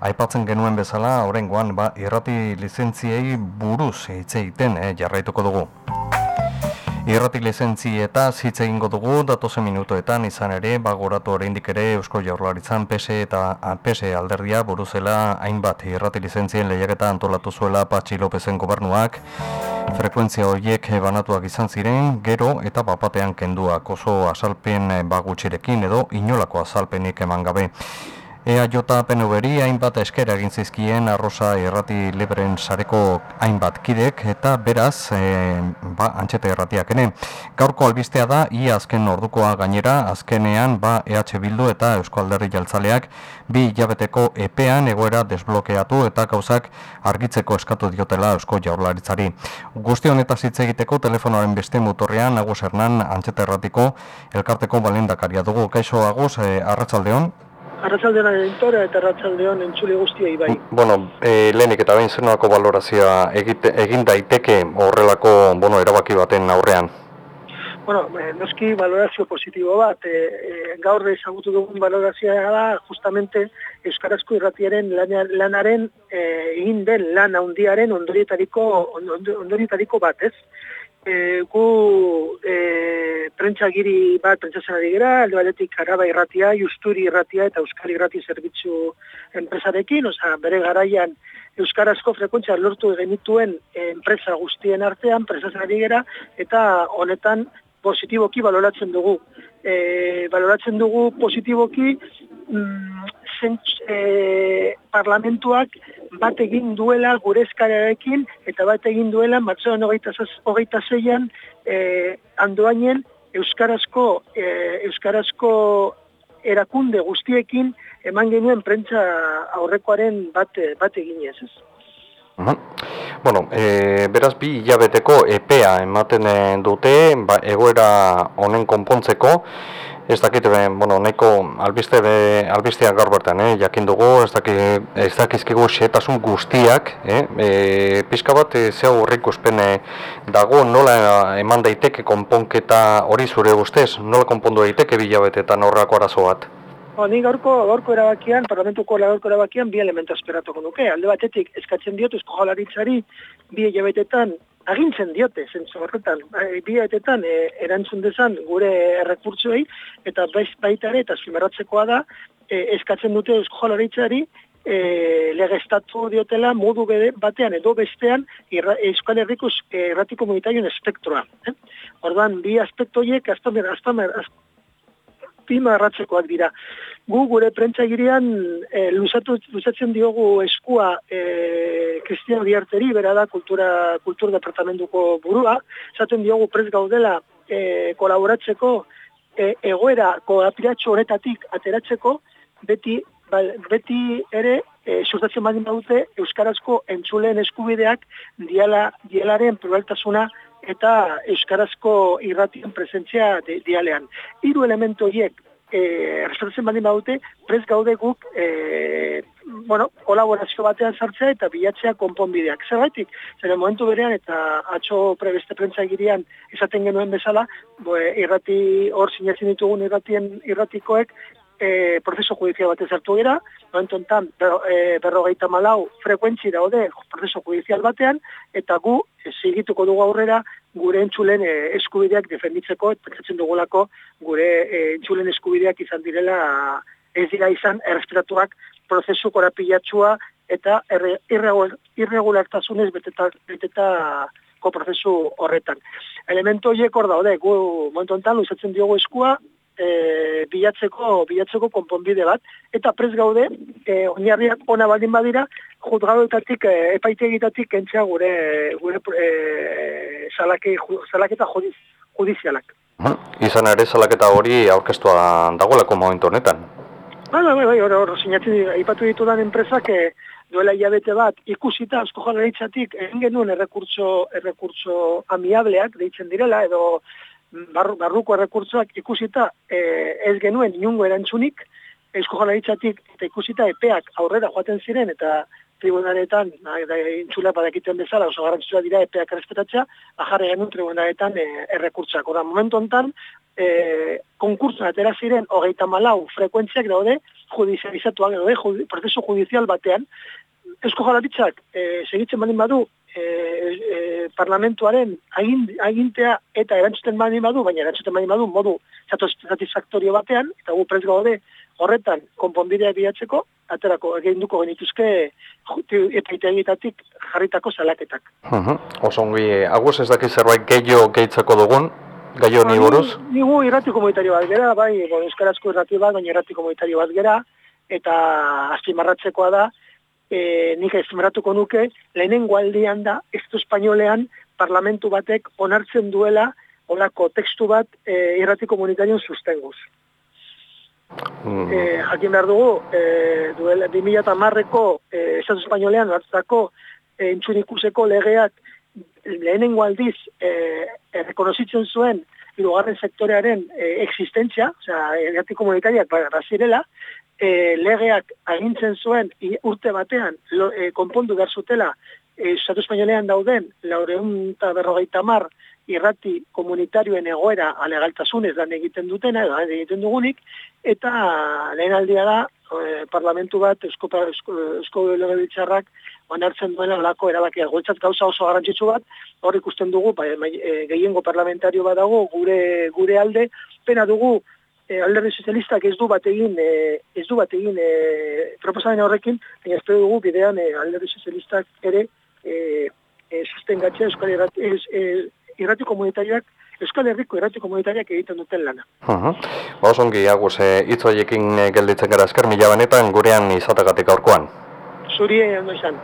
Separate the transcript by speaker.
Speaker 1: Aipatzen genuen bezala, horrengoan, ba, irrati lizentziei buruz hitz egiten eh, jarraituko dugu. Irrati lizenzi eta hitz egingo dugu datozen minutoetan izan ere bagoratu oraindik ere Eusko Jaurlaritzan PS eta PS alderdia buruzela hainbat irrati lizentzien lehiaketa antolatu zuela Patxi Lopezen gobernuak frekuentzia horiek banatuak izan ziren gero eta bapatean kenduak oso asalpen bagutxirekin edo inolako azalpenik eman gabe. EAJ PNV-ri hainbat eskera egin zizkien arrosa errati liberen sareko hainbat kidek eta beraz e, ba, antxete erratiak ene. Gaurko albistea da, ia azken ordukoa gainera, azkenean ba, EH Bildu eta Eusko Alderri Jaltzaleak bi jabeteko epean egoera desblokeatu eta gauzak argitzeko eskatu diotela Eusko Jaurlaritzari. Guzti honetaz hitz egiteko telefonoaren beste motorrean Agus Hernan antxete erratiko elkarteko balendakaria dugu. Kaixo Agus, e, arratsaldeon.
Speaker 2: Arratzaldean editora eta arratzaldean entzule guztia ibai.
Speaker 1: Bueno, e, lehenik eta behin zenuako balorazioa egin daiteke horrelako bueno, erabaki baten aurrean?
Speaker 2: Bueno, e, noski balorazio positibo bat. E, e, gaur ezagutu dugun balorazioa da justamente Euskarazko irratiaren lanaren e, egin den lan handiaren ondorietariko, ondorietariko bat, ez? E, gu e, prentsa giri bat prentsa gara, aldo batetik araba irratia, justuri irratia eta euskal irrati zerbitzu enpresarekin, oza, bere garaian euskarazko frekuentzia lortu genituen enpresa guztien artean, prentsa gara, eta honetan positiboki baloratzen dugu. E, baloratzen dugu positiboki mm, e, parlamentuak bat egin duela gure eskarearekin eta bat egin duela matzoan hogeita zeian e, andoainen Euskarazko, e, Euskarazko erakunde guztiekin eman genuen prentza aurrekoaren bat, bat egin ez.
Speaker 1: Bueno, e, beraz bi hilabeteko EPEA ematen dute ba, egoera honen konpontzeko, Ez dakit, bueno, nahiko albiste be, albistea gaur bertan, eh? jakin dugu, ez, dakit, ez dakizkigu xetasun guztiak, eh? e, pixka bat, e, zeu horrik dago, nola eman daiteke konponketa hori zure guztez, nola konpondu daiteke bilabetetan horrako arazo bat?
Speaker 2: Ba, ni gaurko, gaurko erabakian, parlamentuko gaurko erabakian, bi elemento esperatuko nuke. Alde batetik, eskatzen diot, esko jalaritzari, bi hilabetetan agintzen diote, zentzu horretan, bai, biaetetan e, erantzun dezan gure errekurtzuei, eta baita ere, eta zimerratzekoa da, e, eskatzen dute eusko jolaritzari, e, legestatu diotela modu bede, batean edo bestean irra, Euskal Herriko erratiko komunitarioen espektroa. Eh? Ordan bi aspektoiek aztamer, aztamer, aztamer, aztamer, dira. Gu gure prentza girian e, luzatu, luzatzen diogu eskua e, Cristiano Diarteri, bera da kultura, kultur departamentuko burua, esaten diogu prez gaudela e, kolaboratzeko e, egoera koapiratxo horretatik ateratzeko, beti, ba, beti ere e, sustatzen badin badute Euskarazko entzuleen eskubideak diala, dialaren probeltasuna eta Euskarazko irratien presentzia dialean. Hiru elementu hiek e, respetatzen baldin badute, prez gaude guk, e, bueno, kolaborazio batean sartzea eta bilatzea konponbideak. Zer gaitik? Zer momentu berean eta atxo prebeste prentza egirian esaten genuen bezala, bo, irrati hor sinatzen ditugun irratien irratikoek, e, prozeso judizial bat ezartu gira, momentu enten berro, e, berrogeita malau frekuentzi daude prozeso judizial batean, eta gu zigituko dugu aurrera gure entzulen e, eskubideak defenditzeko, eta pentsatzen dugulako gure e, entzulen eskubideak izan direla ez dira izan errespetatuak prozesu korapilatxua eta irregulartasunez beteta, beteta prozesu horretan. Elemento horiek hor daude, gu momentu enten luzatzen diogu eskua, e, bilatzeko bilatzeko konponbide bat eta pres gaude e, oinarriak ona baldin badira juzgadoetatik e, epaitegitatik kentzea gure gure e, salake salaketa judizialak.
Speaker 1: Izan ere salaketa hori aurkeztua dagoelako momentu honetan.
Speaker 2: Bai, bai, bai, hor, hor, sinatzen aipatu ditudan enpresak e, duela hilabete bat ikusita asko jalaritzatik egin genuen errekurtso, errekurtso amiableak deitzen direla edo barruko errekurtzoak ikusita e, ez genuen inungo erantzunik, eusko jalaritzatik eta ikusita epeak aurrera joaten ziren eta tribunaretan, intzula badakiten bezala, oso garrantzua dira epeak errespetatzea, ajarre genuen tribunaretan e, errekurtzak. Ora, momentu ontan, e, konkursoan atera ziren hogeita malau frekuentziak daude judizializatuak daude judi, prozesu judizial batean. Eusko Jaurlaritzak e, segitzen baldin badu e, e, parlamentuaren agin, agintea eta erantzuten baldin badu, baina erantzuten baldin badu modu satisfaktorio batean, eta gu prez gaude horretan konponbidea bilatzeko, aterako egin duko genituzke epaitegietatik jarritako salaketak.
Speaker 1: Mhm. Oso ongi, agus ez daki zerbait gehiago gehitzeko dugun, gai honi buruz?
Speaker 2: Ni gu irrati komunitario bat gera, bai, bon, euskarazko irrati bat, baina irrati komunitario bat gera, eta azpimarratzekoa da, e, nik azpimarratuko nuke, lehenengo aldian da, ez espainolean, parlamentu batek onartzen duela, olako tekstu bat e, irrati komunitarion sustenguz.
Speaker 1: Mm.
Speaker 2: E, jakin behar dugu, e, duela 2010ko e, Estatu Espainolean hartzako e, legeak lehenengo aldiz e, errekonozitzen zuen hirugarren sektorearen e, existentzia, osea, erati komunitariak bazirela, e, legeak agintzen zuen urte batean lo, e, konpondu behar zutela e, Estatu Espainolean dauden laureun eta berrogeita mar irrati komunitarioen egoera alegaltasunez lan egiten dutena, edo egiten dugunik, eta lehen aldia da, e, parlamentu bat, eusko, eusko, eusko legebiltzarrak onartzen duela olako erabakia. Goltzat gauza oso garrantzitsu bat, hor ikusten dugu, ba, e, gehiengo parlamentario bat dago, gure, gure alde, pena dugu, e, alderdi sozialistak ez du bat egin, e, ez du bat egin e, proposamen horrekin, baina espero dugu bidean e, alderdi sozialistak ere e, e, sustengatzea euskal irrati, e, irrati komunitarioak, Euskal Herriko irrati komunitariak egiten duten lana.
Speaker 1: Uh -huh. Oso ongi, agus, e, hitz e, gelditzen gara esker, mila benetan gurean izatagatik aurkoan.
Speaker 2: Zuri ondo izan.